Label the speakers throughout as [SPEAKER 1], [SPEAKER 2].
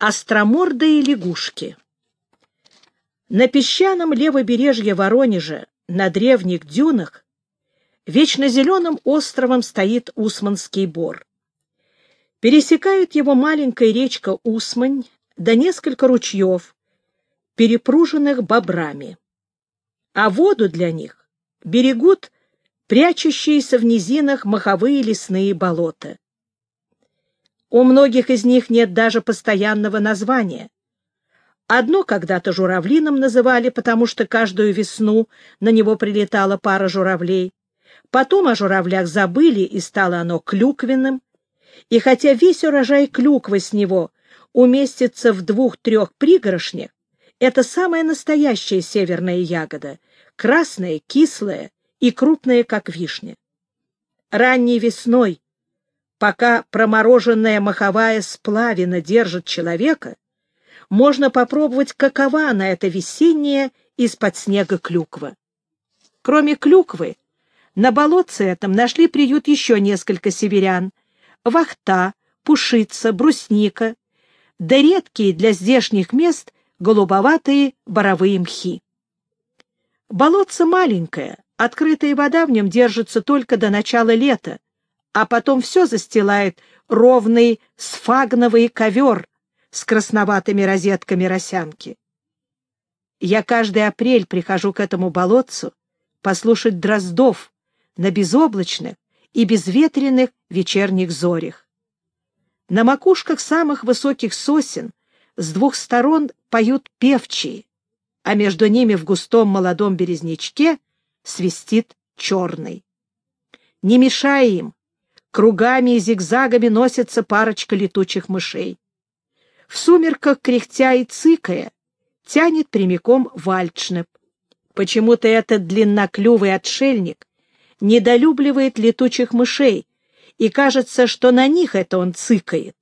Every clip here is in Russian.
[SPEAKER 1] Остромордые лягушки На песчаном левобережье Воронежа, на древних дюнах, вечно зеленым островом стоит Усманский бор. Пересекают его маленькая речка Усмань да несколько ручьев, перепруженных бобрами. А воду для них берегут прячущиеся в низинах маховые лесные болота. У многих из них нет даже постоянного названия. Одно когда-то журавлином называли, потому что каждую весну на него прилетала пара журавлей. Потом о журавлях забыли, и стало оно клюквенным. И хотя весь урожай клюквы с него уместится в двух-трех пригоршнях, это самая настоящая северная ягода, красная, кислая и крупная, как вишня. Ранней весной Пока промороженная маховая сплавина держит человека, можно попробовать, какова она, эта весенняя из-под снега клюква. Кроме клюквы, на болотце этом нашли приют еще несколько северян — вахта, пушица, брусника, да редкие для здешних мест голубоватые боровые мхи. Болотце маленькое, открытая вода в нем держится только до начала лета, а потом все застилает ровный сфагновый ковер с красноватыми розетками росянки. Я каждый апрель прихожу к этому болотцу послушать дроздов на безоблачных и безветренных вечерних зорях. На макушках самых высоких сосен с двух сторон поют певчие, а между ними в густом молодом березнячке свистит черный. Не мешая им, Кругами и зигзагами носится парочка летучих мышей. В сумерках, кряхтя и цыкая, тянет прямиком вальдшнеп. Почему-то этот длинноклювый отшельник недолюбливает летучих мышей, и кажется, что на них это он цыкает.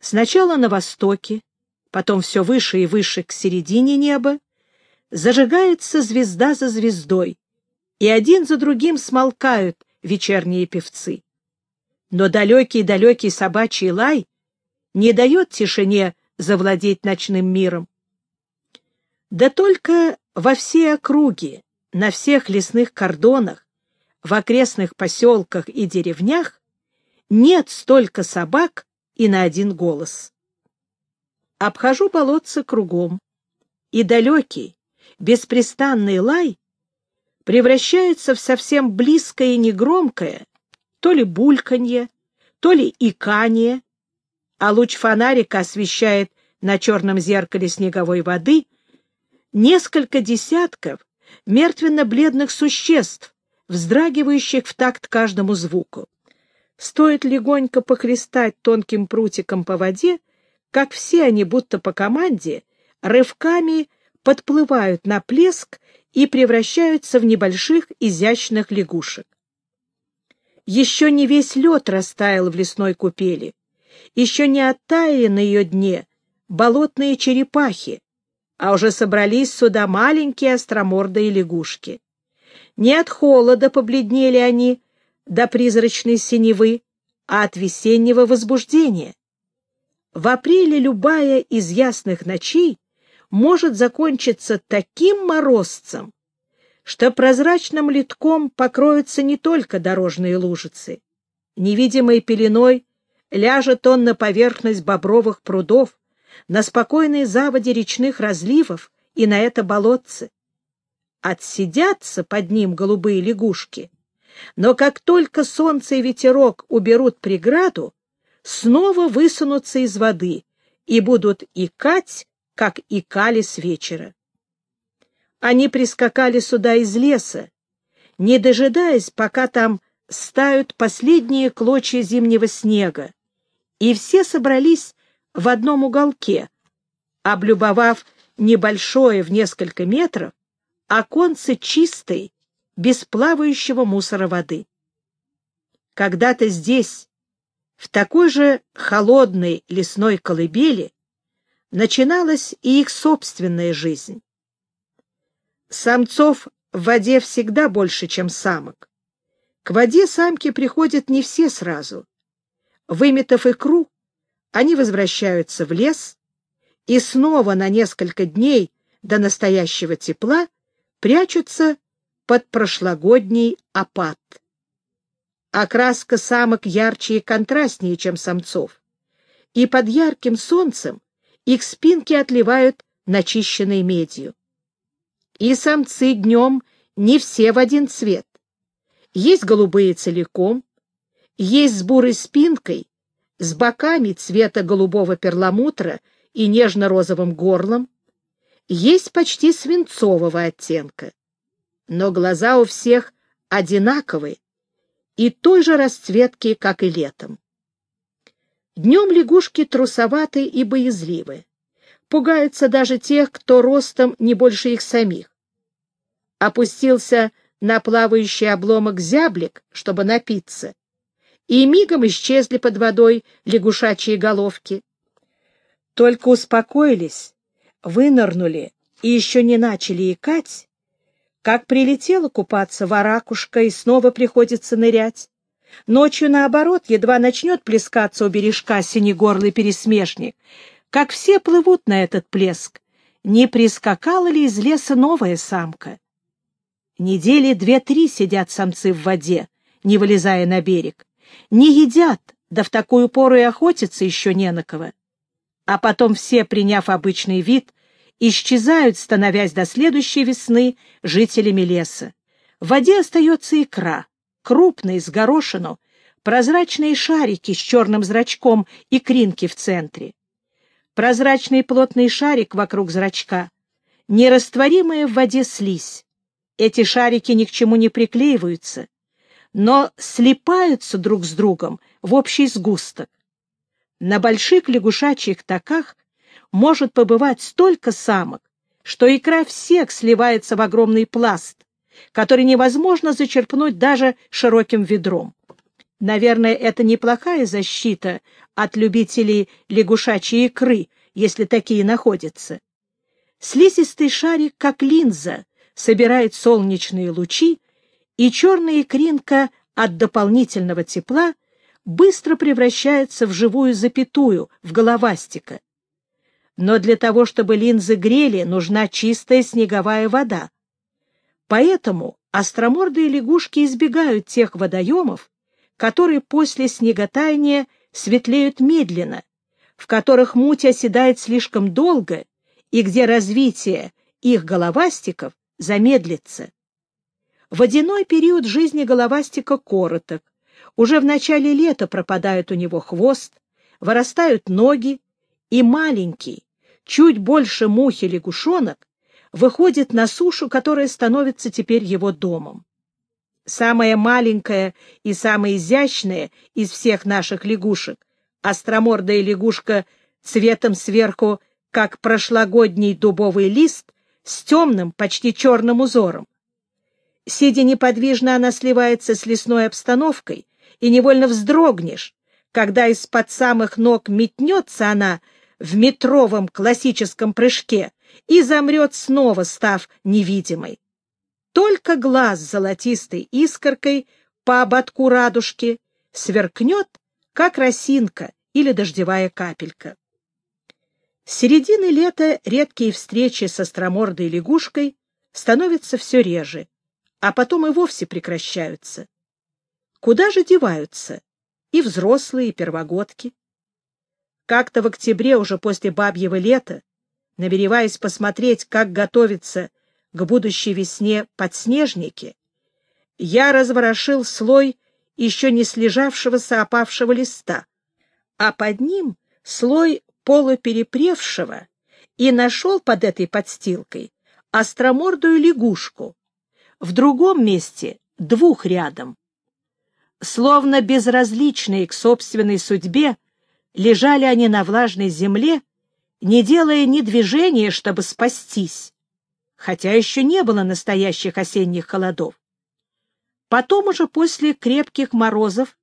[SPEAKER 1] Сначала на востоке, потом все выше и выше к середине неба, зажигается звезда за звездой, и один за другим смолкают вечерние певцы. Но далекий-далекий собачий лай не дает тишине завладеть ночным миром. Да только во всей округе, на всех лесных кордонах, в окрестных поселках и деревнях нет столько собак и на один голос. Обхожу болотце кругом, и далекий, беспрестанный лай превращается в совсем близкое и негромкое, то ли бульканье, то ли икание, а луч фонарика освещает на черном зеркале снеговой воды несколько десятков мертвенно-бледных существ, вздрагивающих в такт каждому звуку. Стоит легонько похлестать тонким прутиком по воде, как все они, будто по команде, рывками подплывают на плеск и превращаются в небольших изящных лягушек. Еще не весь лед растаял в лесной купели, еще не оттаяли на ее дне болотные черепахи, а уже собрались сюда маленькие остромордые лягушки. Не от холода побледнели они до призрачной синевы, а от весеннего возбуждения. В апреле любая из ясных ночей может закончиться таким морозцем, что прозрачным литком покроются не только дорожные лужицы. Невидимой пеленой ляжет он на поверхность бобровых прудов, на спокойные заводи речных разливов и на это болотце. Отсидятся под ним голубые лягушки, но как только солнце и ветерок уберут преграду, снова высунутся из воды и будут икать как икали с вечера. Они прискакали сюда из леса, не дожидаясь, пока там стают последние клочья зимнего снега, и все собрались в одном уголке, облюбовав небольшое в несколько метров оконце чистой, без плавающего мусора воды. Когда-то здесь, в такой же холодной лесной колыбели, начиналась и их собственная жизнь. Самцов в воде всегда больше, чем самок. К воде самки приходят не все сразу. Выметав икру, они возвращаются в лес и снова на несколько дней до настоящего тепла прячутся под прошлогодний опад. Окраска самок ярче и контрастнее, чем самцов, и под ярким солнцем их спинки отливают начищенной медью. И самцы днем не все в один цвет. Есть голубые целиком, есть с бурой спинкой, с боками цвета голубого перламутра и нежно-розовым горлом, есть почти свинцового оттенка. Но глаза у всех одинаковые и той же расцветки, как и летом. Днем лягушки трусоваты и боязливы. Пугаются даже тех, кто ростом не больше их самих. Опустился на плавающий обломок зяблик, чтобы напиться, и мигом исчезли под водой лягушачьи головки. Только успокоились, вынырнули и еще не начали икать, как прилетела купаться варакушка и снова приходится нырять. Ночью, наоборот, едва начнет плескаться у бережка синегорлый пересмешник, как все плывут на этот плеск, не прискакала ли из леса новая самка. Недели две-три сидят самцы в воде, не вылезая на берег, не едят, да в такую пору и охотиться еще не на кого. А потом все, приняв обычный вид, исчезают, становясь до следующей весны жителями леса. В воде остается икра, крупные, с горошину, прозрачные шарики с черным зрачком и кринки в центре. Прозрачный плотный шарик вокруг зрачка, нерастворимая в воде слизь. Эти шарики ни к чему не приклеиваются, но слипаются друг с другом в общий сгусток. На больших лягушачьих таках может побывать столько самок, что икра всех сливается в огромный пласт, который невозможно зачерпнуть даже широким ведром. Наверное, это неплохая защита от любителей лягушачьей икры, если такие находятся. Слизистый шарик, как линза, собирает солнечные лучи, и черная икринка от дополнительного тепла быстро превращается в живую запятую, в головастика. Но для того, чтобы линзы грели, нужна чистая снеговая вода. Поэтому остромордые лягушки избегают тех водоемов, которые после снеготаяния светлеют медленно, в которых муть оседает слишком долго и где развитие их головастиков замедлится. Водяной период жизни головастика короток. Уже в начале лета пропадает у него хвост, вырастают ноги, и маленький, чуть больше мухи лягушонок, выходит на сушу, которая становится теперь его домом. Самая маленькая и самая изящная из всех наших лягушек, остромордая лягушка цветом сверху, как прошлогодний дубовый лист, с темным, почти черным узором. Сидя неподвижно, она сливается с лесной обстановкой, и невольно вздрогнешь, когда из-под самых ног метнется она в метровом классическом прыжке и замрет снова, став невидимой. Только глаз золотистой искоркой по ободку радужки сверкнет, как росинка или дождевая капелька. С середины лета редкие встречи с остромордой лягушкой становятся все реже, а потом и вовсе прекращаются. Куда же деваются и взрослые, и первогодки? Как-то в октябре, уже после бабьего лета, намереваясь посмотреть, как готовится к будущей весне подснежники, я разворошил слой еще не слежавшегося опавшего листа, а под ним слой полуперепревшего и нашел под этой подстилкой остромордую лягушку, в другом месте двух рядом. Словно безразличные к собственной судьбе, лежали они на влажной земле не делая ни движения, чтобы спастись, хотя еще не было настоящих осенних холодов. Потом уже после крепких морозов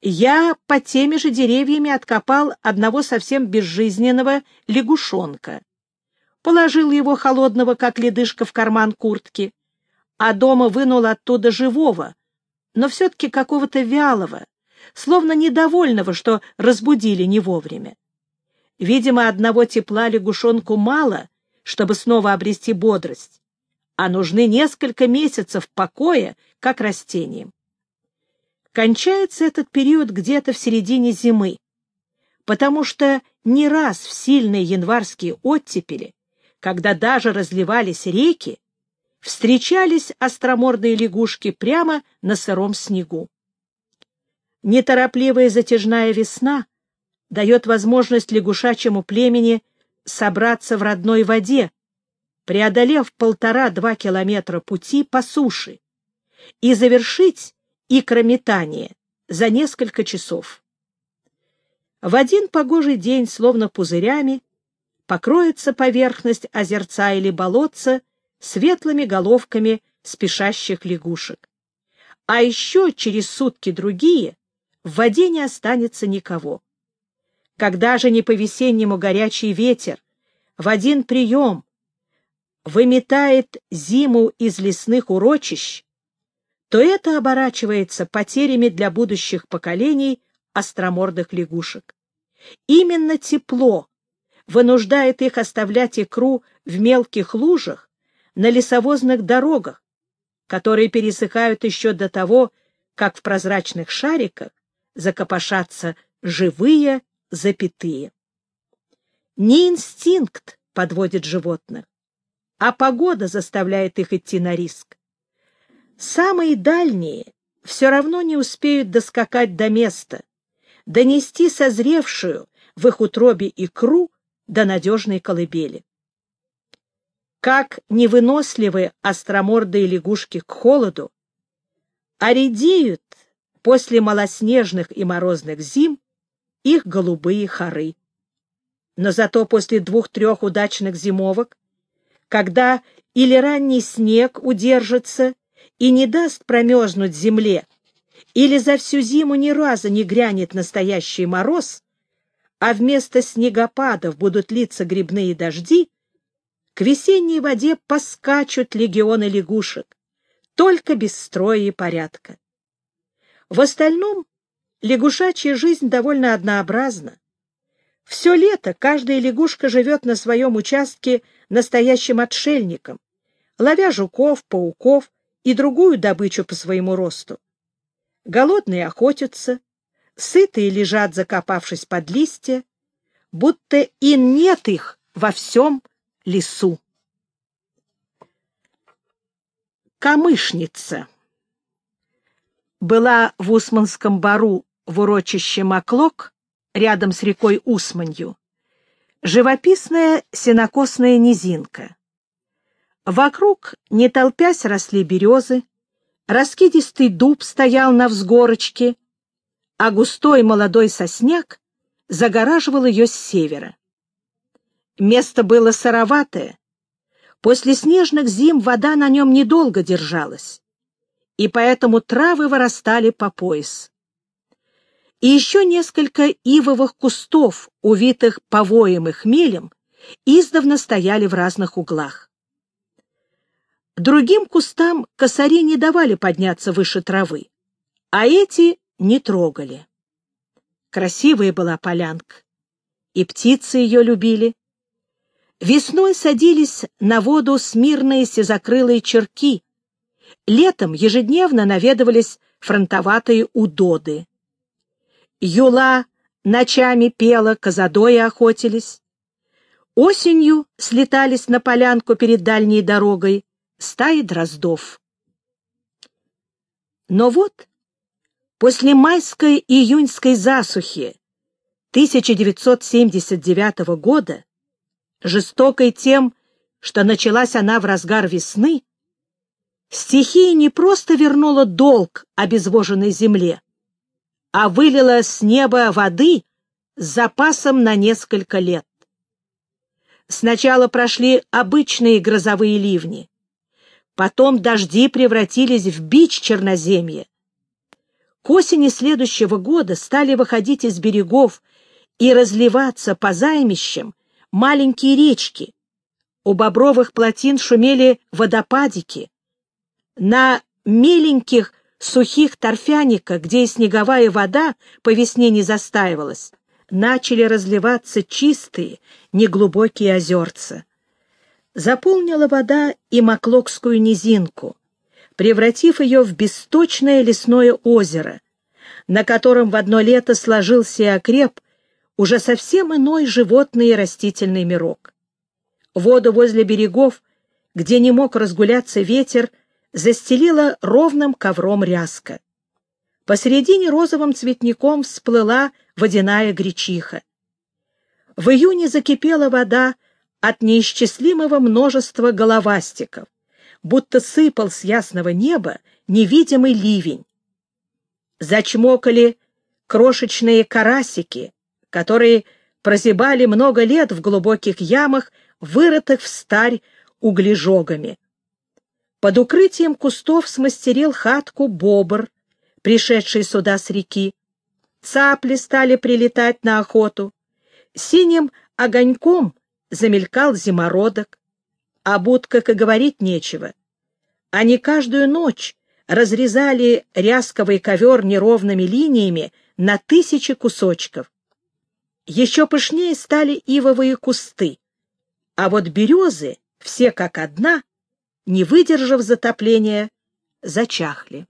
[SPEAKER 1] я по теми же деревьями откопал одного совсем безжизненного лягушонка, положил его холодного, как ледышка, в карман куртки, а дома вынул оттуда живого, но все-таки какого-то вялого, словно недовольного, что разбудили не вовремя. Видимо, одного тепла лягушонку мало, чтобы снова обрести бодрость, а нужны несколько месяцев покоя, как растениям. Кончается этот период где-то в середине зимы, потому что не раз в сильные январские оттепели, когда даже разливались реки, встречались остромордые лягушки прямо на сыром снегу. Неторопливая затяжная весна дает возможность лягушачьему племени собраться в родной воде, преодолев полтора-два километра пути по суше, и завершить икрометание за несколько часов. В один погожий день, словно пузырями, покроется поверхность озерца или болотца светлыми головками спешащих лягушек. А еще через сутки-другие в воде не останется никого. Когда же не по-весеннему горячий ветер? В один прием. Выметает зиму из лесных урочищ, то это оборачивается потерями для будущих поколений остромордых лягушек. Именно тепло вынуждает их оставлять икру в мелких лужах на лесовозных дорогах, которые пересыхают еще до того, как в прозрачных шариках закопошатся живые запятые. Не инстинкт подводит животных, а погода заставляет их идти на риск. Самые дальние все равно не успеют доскакать до места, донести созревшую в их утробе икру до надежной колыбели. Как невыносливы остромордые лягушки к холоду, а редеют после малоснежных и морозных зим их голубые хоры. Но зато после двух-трех удачных зимовок, когда или ранний снег удержится, и не даст промерзнуть земле, или за всю зиму ни разу не грянет настоящий мороз, а вместо снегопадов будут литься грибные дожди, к весенней воде поскачут легионы лягушек, только без строя и порядка. В остальном лягушачья жизнь довольно однообразна. Все лето каждая лягушка живет на своем участке настоящим отшельником, ловя жуков, пауков, и другую добычу по своему росту. Голодные охотятся, сытые лежат, закопавшись под листья, будто и нет их во всем лесу. Камышница была в Усманском бару в урочище Маклок, рядом с рекой Усманью, живописная сенокосная низинка. Вокруг, не толпясь, росли березы, раскидистый дуб стоял на взгорочке, а густой молодой сосняк загораживал ее с севера. Место было сыроватое, после снежных зим вода на нем недолго держалась, и поэтому травы вырастали по пояс. И еще несколько ивовых кустов, увитых повоем и хмелем, издавна стояли в разных углах. Другим кустам косари не давали подняться выше травы, а эти не трогали. Красивая была полянка, и птицы ее любили. Весной садились на воду смирные сизокрылые черки, летом ежедневно наведывались фронтоватые удоды. Юла ночами пела, козадои охотились. Осенью слетались на полянку перед дальней дорогой, стаи дроздов. Но вот после майской и июньской засухи 1979 года, жестокой тем, что началась она в разгар весны, стихия не просто вернула долг обезвоженной земле, а вылила с неба воды с запасом на несколько лет. Сначала прошли обычные грозовые ливни, Потом дожди превратились в бич черноземья. К осени следующего года стали выходить из берегов и разливаться по займищам маленькие речки. У бобровых плотин шумели водопадики. На меленьких сухих торфяника, где и снеговая вода по весне не застаивалась, начали разливаться чистые, неглубокие озерца. Заполнила вода и Маклокскую низинку, превратив ее в бесточное лесное озеро, на котором в одно лето сложился и окреп уже совсем иной животный и растительный мирок. Воду возле берегов, где не мог разгуляться ветер, застелила ровным ковром ряска. Посередине розовым цветником всплыла водяная гречиха. В июне закипела вода от неисчислимого множества головастиков, будто сыпал с ясного неба невидимый ливень. Зачмокали крошечные карасики, которые прозябали много лет в глубоких ямах, вырытых в старь углежогами. Под укрытием кустов смастерил хатку бобр, пришедший сюда с реки. Цапли стали прилетать на охоту. Синим огоньком замелькал зимородок. а будках и говорить нечего. Они каждую ночь разрезали рясковый ковер неровными линиями на тысячи кусочков. Еще пышнее стали ивовые кусты, а вот березы, все как одна, не выдержав затопления, зачахли.